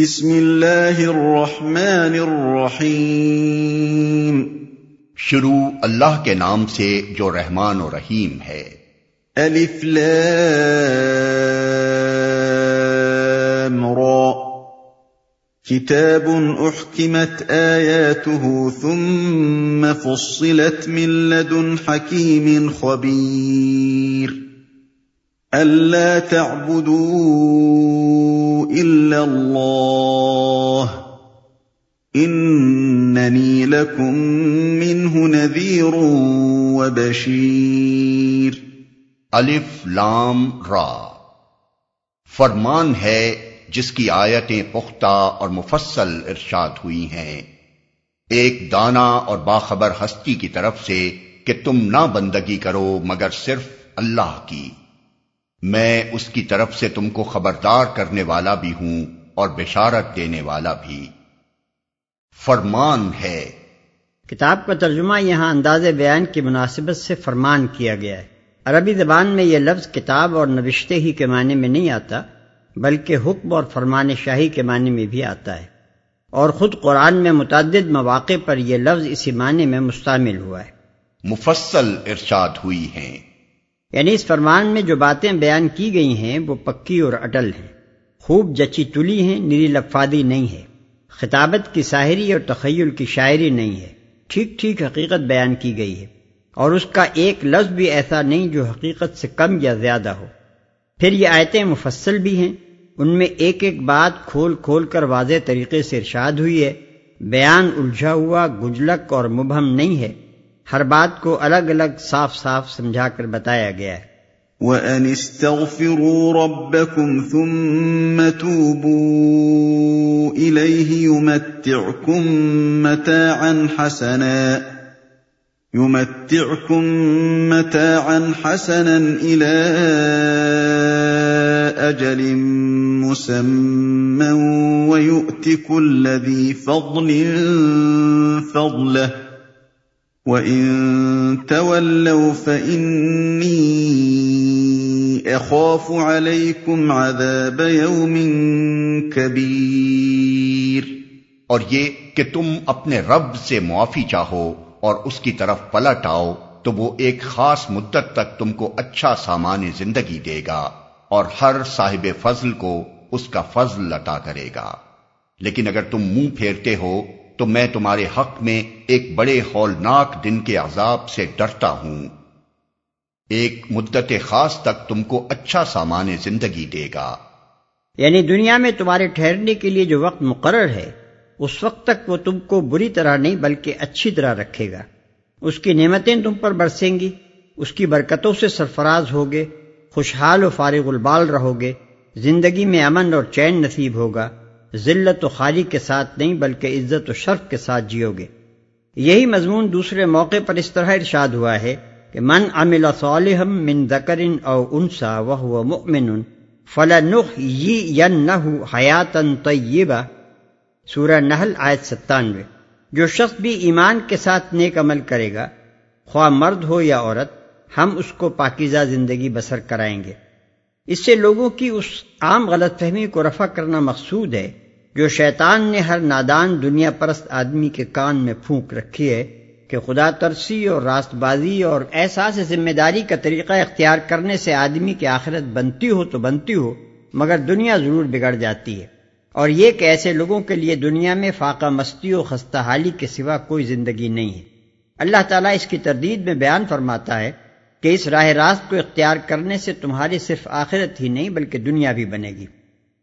بسم اللہ الرحمن الرحیم۔ شروع اللہ کے نام سے جو رحمان و رحیم ہے۔ الف لام را۔ كتاب احكمت آياته ثم فصلت من لدن حكيم خبير ألا تعبدوا إلا الله إنني لكم منه نذير وبشير الف لام را فرمان ہے جس کی آیتیں پختہ اور مفصل ارشاد ہوئی ہیں۔ ایک دانا اور باخبر ہستی کی طرف سے کہ تم نہ بندگی کرو مگر صرف اللہ کی۔ میں اس کی طرف سے تم کو خبردار کرنے والا بھی ہوں اور بشارت دینے والا بھی۔ فرمان ہے۔ کتاب کا ترجمہ یہاں انداز بیان کی مناسبت سے فرمان کیا گیا ہے۔ عربی زبان میں یہ لفظ کتاب اور نوشتے ہی کے معنی میں نہیں آتا بلکہ حکم اور فرمان شاہی کے معنی میں بھی آتا ہے۔ اور خود قرآن میں متعدد مواقع پر یہ لفظ اسی معنی میں مستعمل ہوا ہے۔ مفصل ارشاد ہوئی ہیں۔ یعنی اس فرمان میں جو باتیں بیان کی گئی ہیں وہ پکی اور اٹل ہیں۔ خوب جچی تلی ہیں نری لفادی نہیں ہے۔ خطابت کی ساحری اور تخیل کی شاعری نہیں ہے۔ ٹھیک ٹھیک حقیقت بیان کی گئی ہے۔ اور اس کا ایک لفظ بھی ایسا نہیں جو حقیقت سے کم یا زیادہ ہو۔ پھر یہ آیتیں مفصل بھی ہیں۔ ان میں ایک ایک بات کھول کھول کر واضح طریقے سے ارشاد ہوئی ہے۔ بیان الجھا ہوا گجلک اور مبہم نہیں ہے۔ ہر بات کو الگ الگ صاف صاف سمجھا کر بتایا گیا ہے۔ وَأَنِ اسْتَغْفِرُوا رَبَّكُمْ ثُمَّ تُوبُوا إِلَيْهِ يُمَتِّعْكُمْ مَتَاعًا حَسَنًا، يُمَتِّعْكُمْ مَتَاعًا حَسَنًا إِلَى أَجَلٍ مُّسَمًّى وَيُؤْتِ كُلَّ ذِي فَضْلٍ فَضْلَهُ وَإِن تَوَلَّوْا فَإِنِّي أَخَافُ عَلَيْكُمْ عَذَابَ يَوْمٍ كَبِيرٍ اور یہ کہ تم اپنے رب سے معافی چاہو اور اس کی طرف پلٹ آؤ تو وہ ایک خاص مدت تک تم کو اچھا سامان زندگی دے گا اور ہر صاحب فضل کو اس کا فضل لٹا کرے گا۔ لیکن اگر تم منہ پھیرتے ہو تو میں تمہارے حق میں ایک بڑے ہولناک دن کے عذاب سے ڈرتا ہوں۔ ایک مدت خاص تک تم کو اچھا سامان زندگی دے گا۔ یعنی دنیا میں تمہارے ٹھہرنے کے لیے جو وقت مقرر ہے، اس وقت تک وہ تم کو بری طرح نہیں بلکہ اچھی طرح رکھے گا۔ اس کی نعمتیں تم پر برسیں گی، اس کی برکتوں سے سرفراز ہوگے، خوشحال و فارغ البال رہو گے، زندگی میں امن اور چین نصیب ہوگا۔ ذلت و خالی کے ساتھ نہیں بلکہ عزت و شرف کے ساتھ جیو گے۔ یہی مضمون دوسرے موقع پر اس طرح ارشاد ہوا ہے کہ من عمل صالحم من ذکر او انسا وهو مؤمن فلنحيينه حیاتا طیبہ۔ سورہ نحل آیت ستانوے۔ جو شخص بھی ایمان کے ساتھ نیک عمل کرے گا، خواہ مرد ہو یا عورت، ہم اس کو پاکیزہ زندگی بسر کرائیں گے۔ اس سے لوگوں کی اس عام غلط فہمی کو رفع کرنا مقصود ہے جو شیطان نے ہر نادان دنیا پرست آدمی کے کان میں پھونک رکھی ہے کہ خدا ترسی اور راست بازی اور احساس ذمہ داری کا طریقہ اختیار کرنے سے آدمی کی آخرت بنتی ہو تو بنتی ہو، مگر دنیا ضرور بگڑ جاتی ہے۔ اور یہ کہ ایسے لوگوں کے لیے دنیا میں فاقہ مستی و خستہ حالی کے سوا کوئی زندگی نہیں ہے۔ اللہ تعالیٰ اس کی تردید میں بیان فرماتا ہے کہ اس راہ راست کو اختیار کرنے سے تمہاری صرف آخرت ہی نہیں بلکہ دنیا بھی بنے گی۔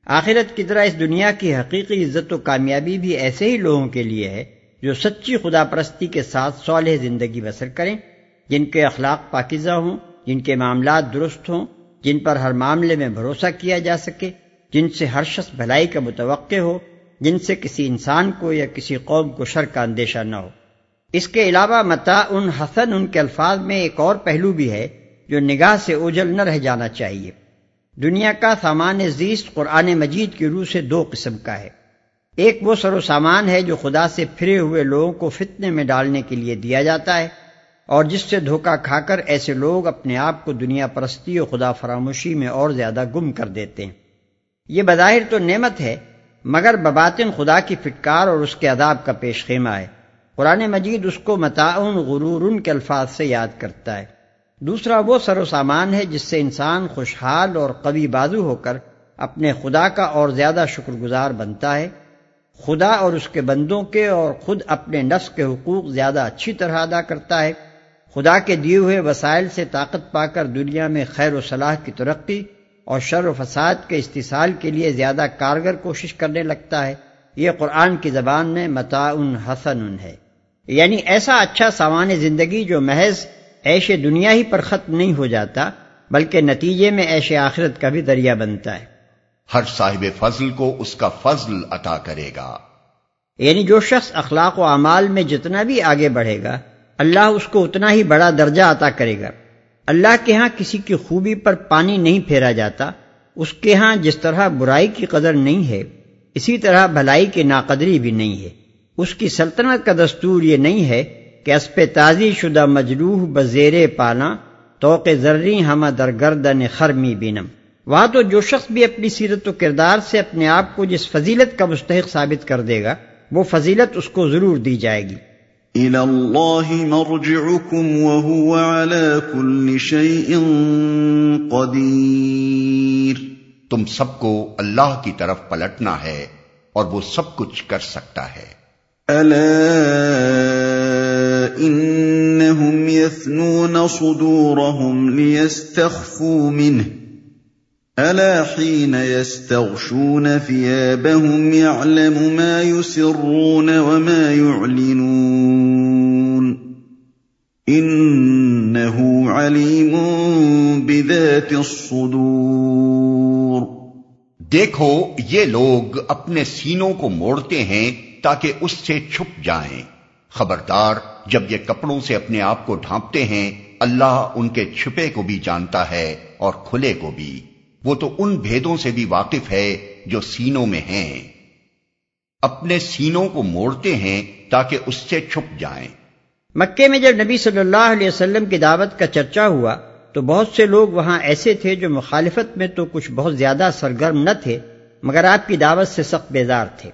آخرت کی طرح اس دنیا کی حقیقی عزت و کامیابی بھی ایسے ہی لوگوں کے لیے ہے جو سچی خدا پرستی کے ساتھ صالح زندگی بسر کریں، جن کے اخلاق پاکیزہ ہوں، جن کے معاملات درست ہوں، جن پر ہر معاملے میں بھروسہ کیا جا سکے، جن سے ہر شخص بھلائی کا متوقع ہو، جن سے کسی انسان کو یا کسی قوم کو شر کا اندیشہ نہ ہو۔ اس کے علاوہ متا ان حسن ان کے الفاظ میں ایک اور پہلو بھی ہے جو نگاہ سے اوجل نہ رہ جانا چاہیے۔ دنیا کا سامان زیست قرآن مجید کی روح سے دو قسم کا ہے۔ ایک وہ سر و سامان ہے جو خدا سے پھرے ہوئے لوگوں کو فتنے میں ڈالنے کے لیے دیا جاتا ہے اور جس سے دھوکہ کھا کر ایسے لوگ اپنے آپ کو دنیا پرستی و خدا فراموشی میں اور زیادہ گم کر دیتے ہیں۔ یہ بظاہر تو نعمت ہے، مگر بباطن خدا کی فٹکار اور اس کے عذاب کا پیش خیمہ ہے۔ قرآن مجید اس کو متعن غرور کے الفاظ سے یاد کرتا ہے۔ دوسرا وہ سر و سامان ہے جس سے انسان خوشحال اور قوی بازو ہو کر اپنے خدا کا اور زیادہ شکر گزار بنتا ہے۔ خدا اور اس کے بندوں کے اور خود اپنے نفس کے حقوق زیادہ اچھی طرح ادا کرتا ہے۔ خدا کے دیے ہوئے وسائل سے طاقت پا کر دنیا میں خیر و صلاح کی ترقی اور شر و فساد کے استحصال کے لیے زیادہ کارگر کوشش کرنے لگتا ہے۔ یہ قرآن کی زبان میں متعن حسن ہے۔ یعنی ایسا اچھا سامان زندگی جو محض ایش دنیا ہی پر ختم نہیں ہو جاتا بلکہ نتیجے میں ایش آخرت کا بھی دریا بنتا ہے۔ ہر صاحب فضل کو اس کا فضل عطا کرے گا۔ یعنی جو شخص اخلاق و اعمال میں جتنا بھی آگے بڑھے گا اللہ اس کو اتنا ہی بڑا درجہ عطا کرے گا۔ اللہ کے ہاں کسی کی خوبی پر پانی نہیں پھیرا جاتا اس کے ہاں جس طرح برائی کی قدر نہیں ہے اسی طرح بھلائی کی ناقدری بھی نہیں ہے۔ اس کی سلطنت کا دستور یہ نہیں ہے کہ اسپ تازی شدہ مجروح بزیر پانا توق ذرری ہم درگردن خرمی بینم۔ وہاں تو جو شخص بھی اپنی سیرت و کردار سے اپنے آپ کو جس فضیلت کا مستحق ثابت کر دے گا وہ فضیلت اس کو ضرور دی جائے گی۔ تم سب کو اللہ کی طرف پلٹنا ہے اور وہ سب کچھ کر سکتا ہے۔ ألا إنهم يثنون صدورهم ليستخفوا منه ألا حين يستغشون ثيابهم يعلم ما يسرون وما يعلنون إنه عليم بذات الصدور دیکھو، یہ لوگ اپنے سینوں کو موڑتے ہیں تاکہ اس سے چھپ جائیں۔ خبردار، جب یہ کپڑوں سے اپنے آپ کو ڈھانپتے ہیں، اللہ ان کے چھپے کو بھی جانتا ہے اور کھلے کو بھی۔ وہ تو ان بھیدوں سے بھی واقف ہے جو سینوں میں ہیں۔ اپنے سینوں کو موڑتے ہیں تاکہ اس سے چھپ جائیں۔ مکے میں جب نبی صلی اللہ علیہ وسلم کی دعوت کا چرچا ہوا، تو بہت سے لوگ وہاں ایسے تھے جو مخالفت میں تو کچھ بہت زیادہ سرگرم نہ تھے، مگر آپ کی دعوت سے سخت بیدار تھے۔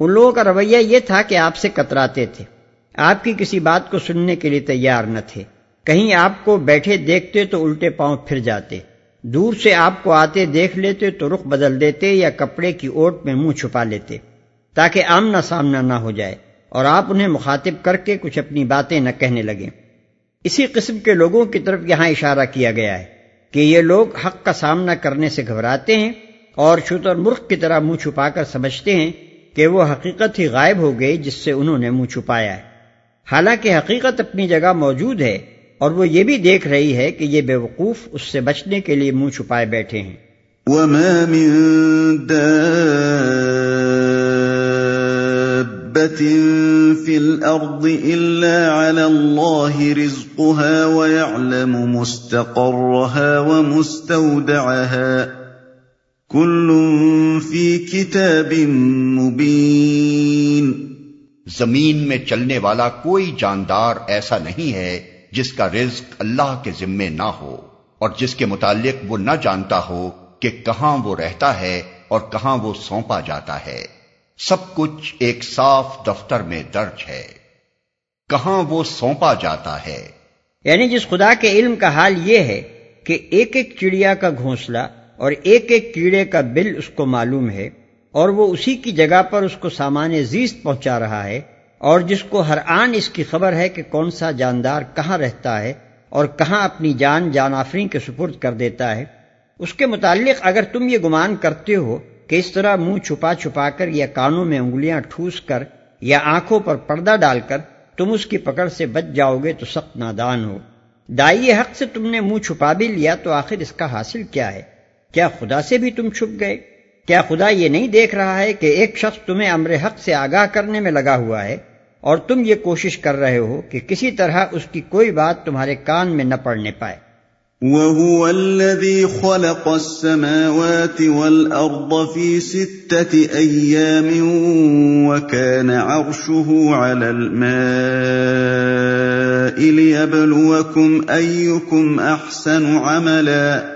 ان لوگوں کا رویہ یہ تھا کہ آپ سے کتراتے تھے۔ آپ کی کسی بات کو سننے کے لیے تیار نہ تھے۔ کہیں آپ کو بیٹھے دیکھتے تو الٹے پاؤں پھر جاتے۔ دور سے آپ کو آتے دیکھ لیتے تو رخ بدل دیتے یا کپڑے کی اوٹ میں منہ چھپا لیتے۔ تاکہ آمنا سامنا نہ ہو جائے اور آپ انہیں مخاطب کر کے کچھ اپنی باتیں نہ کہنے لگیں۔ اسی قسم کے لوگوں کی طرف یہاں اشارہ کیا گیا ہے کہ یہ لوگ حق کا سامنا کرنے سے گھبراتے ہیں اور شتر مرخ کی طرح منہ چھپا کر سمجھتے ہیں کہ وہ حقیقت ہی غائب ہو گئی جس سے انہوں نے منہ چھپایا ہے۔ حالانکہ حقیقت اپنی جگہ موجود ہے اور وہ یہ بھی دیکھ رہی ہے کہ یہ بے وقوف اس سے بچنے کے لیے منہ چھپائے بیٹھے ہیں۔ وما من في الأرض إلا على الله رزقها ويعلم مستقرها ومستودعها۔ کل فی کتاب مبین۔ زمین میں چلنے والا کوئی جاندار ایسا نہیں ہے جس کا رزق اللہ کے ذمے نہ ہو اور جس کے متعلق وہ نہ جانتا ہو کہ کہاں وہ رہتا ہے اور کہاں وہ سونپا جاتا ہے۔ سب کچھ ایک صاف دفتر میں درج ہے۔ کہاں وہ سونپا جاتا ہے۔ یعنی جس خدا کے علم کا حال یہ ہے کہ ایک ایک چڑیا کا گھونسلہ اور ایک ایک کیڑے کا بل اس کو معلوم ہے اور وہ اسی کی جگہ پر اس کو سامان زیست پہنچا رہا ہے اور جس کو ہر آن اس کی خبر ہے کہ کون سا جاندار کہاں رہتا ہے اور کہاں اپنی جان جان آفرین کے سپرد کر دیتا ہے۔ اس کے متعلق اگر تم یہ گمان کرتے ہو کہ اس طرح منہ چھپا چھپا کر یا کانوں میں انگلیاں ٹھوس کر یا آنکھوں پر پردہ ڈال کر تم اس کی پکڑ سے بچ جاؤ گے تو سخت نادان ہو۔ دائی حق سے تم نے منہ چھپا بھی لیا تو آخر اس کا حاصل کیا ہے؟ کیا خدا سے بھی تم چھپ گئے؟ کیا خدا یہ نہیں دیکھ رہا ہے کہ ایک شخص تمہیں امر حق سے آگاہ کرنے میں لگا ہوا ہے اور تم یہ کوشش کر رہے ہو کہ کسی طرح اس کی کوئی بات تمہارے کان میں نہ پڑنے پائے۔ وَهُوَ الَّذِي خَلَقَ السَّمَاوَاتِ وَالْأَرْضَ فِي سِتَّةِ أَيَّامٍ وَكَانَ عَرْشُهُ عَلَى الْمَاءِ لِيَبْلُوَكُمْ أَيُّكُمْ أَحْسَنُ عَمَلًا۔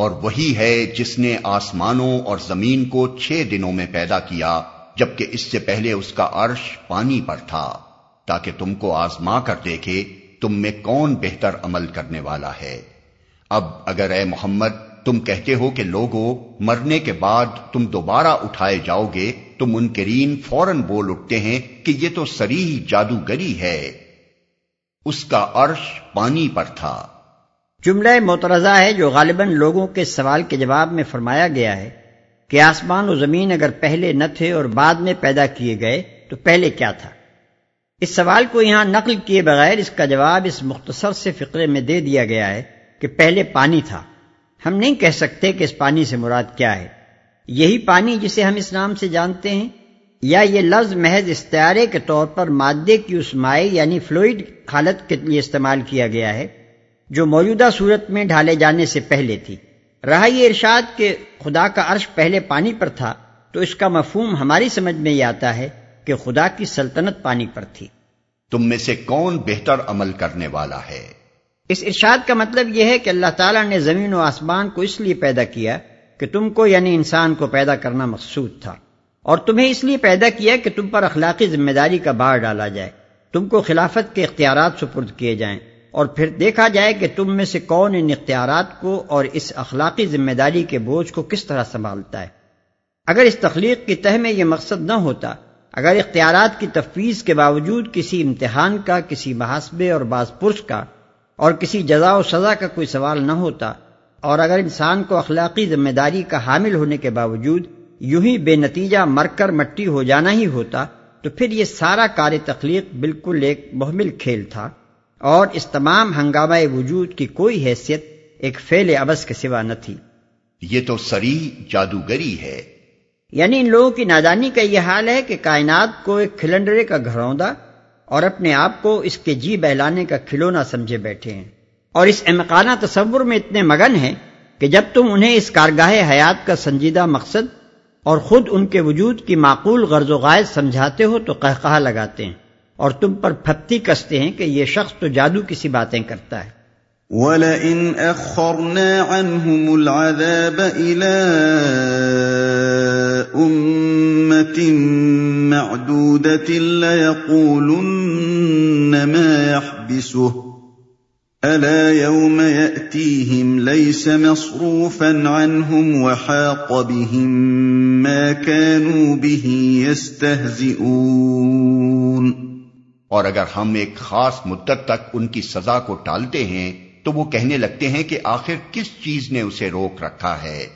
اور وہی ہے جس نے آسمانوں اور زمین کو چھ دنوں میں پیدا کیا، جبکہ اس سے پہلے اس کا عرش پانی پر تھا۔ تاکہ تم کو آزما کر دیکھے تم میں کون بہتر عمل کرنے والا ہے۔ اب اگر اے محمد، تم کہتے ہو کہ لوگوں مرنے کے بعد تم دوبارہ اٹھائے جاؤ گے تو منکرین فوراً بول اٹھتے ہیں کہ یہ تو سریح جادوگری ہے۔ اس کا عرش پانی پر تھا۔ جملہ مترضہ ہے جو غالباً لوگوں کے سوال کے جواب میں فرمایا گیا ہے کہ آسمان و زمین اگر پہلے نہ تھے اور بعد میں پیدا کیے گئے تو پہلے کیا تھا؟ اس سوال کو یہاں نقل کیے بغیر اس کا جواب اس مختصر سے فقرے میں دے دیا گیا ہے کہ پہلے پانی تھا۔ ہم نہیں کہہ سکتے کہ اس پانی سے مراد کیا ہے۔ یہی پانی جسے ہم اس نام سے جانتے ہیں، یا یہ لفظ محض استعارے کے طور پر مادے کی اس مائع یعنی فلوئڈ حالت کے لیے استعمال کیا گیا ہے۔ جو موجودہ صورت میں ڈھالے جانے سے پہلے تھی۔ رہا یہ ارشاد کہ خدا کا عرش پہلے پانی پر تھا تو اس کا مفہوم ہماری سمجھ میں یہ آتا ہے کہ خدا کی سلطنت پانی پر تھی۔ تم میں سے کون بہتر عمل کرنے والا ہے؟ اس ارشاد کا مطلب یہ ہے کہ اللہ تعالیٰ نے زمین و آسمان کو اس لیے پیدا کیا کہ تم کو یعنی انسان کو پیدا کرنا مقصود تھا اور تمہیں اس لیے پیدا کیا کہ تم پر اخلاقی ذمہ داری کا بار ڈالا جائے تم کو خلافت کے اختیارات سپرد کیے جائیں۔ اور پھر دیکھا جائے کہ تم میں سے کون ان اختیارات کو اور اس اخلاقی ذمہ داری کے بوجھ کو کس طرح سنبھالتا ہے۔ اگر اس تخلیق کی تہ میں یہ مقصد نہ ہوتا، اگر اختیارات کی تفویض کے باوجود کسی امتحان کا، کسی محاسبے اور بعض پرس کا اور کسی جزا و سزا کا کوئی سوال نہ ہوتا، اور اگر انسان کو اخلاقی ذمہ داری کا حامل ہونے کے باوجود یوں ہی بے نتیجہ مر کر مٹی ہو جانا ہی ہوتا، تو پھر یہ سارا کار تخلیق بالکل ایک محمل کھیل تھا۔ اور اس تمام ہنگامہ وجود کی کوئی حیثیت ایک فیل ابس کے سوا نہ تھی۔ یہ تو سری جادوگری ہے۔ یعنی ان لوگوں کی نادانی کا یہ حال ہے کہ کائنات کو ایک کھلنڈرے کا گھروندا اور اپنے آپ کو اس کے جی بہلانے کا کھلونا سمجھے بیٹھے ہیں۔ اور اس امکانہ تصور میں اتنے مگن ہیں کہ جب تم انہیں اس کارگاہ حیات کا سنجیدہ مقصد اور خود ان کے وجود کی معقول غرض و غائز سمجھاتے ہو تو کہا لگاتے ہیں۔ اور تم پر پھپتی کستے ہیں کہ یہ شخص تو جادو کسی باتیں کرتا ہے۔ وَلَئِنْ أَخَّرْنَا عَنْهُمُ الْعَذَابَ إِلَىٰ أُمَّةٍ مَعْدُودَةٍ لَيَقُولُنَّ مَا يَحْبِسُهُ۔ أَلَا يَوْمَ يَأْتِيهِمْ لَيْسَ مَصْرُوفًا عَنْهُمْ وَحَاقَ بِهِمْ مَا كَانُوا بِهِ يَسْتَهْزِئُونَ۔ اور اگر ہم ایک خاص مدت تک ان کی سزا کو ٹالتے ہیں، تو وہ کہنے لگتے ہیں کہ آخر کس چیز نے اسے روک رکھا ہے۔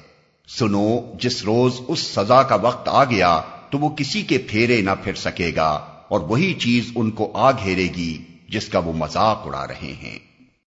سنو، جس روز اس سزا کا وقت آ گیا، تو وہ کسی کے پھیرے نہ پھر سکے گا، اور وہی چیز ان کو آ گھیرے گی، جس کا وہ مذاق اڑا رہے ہیں۔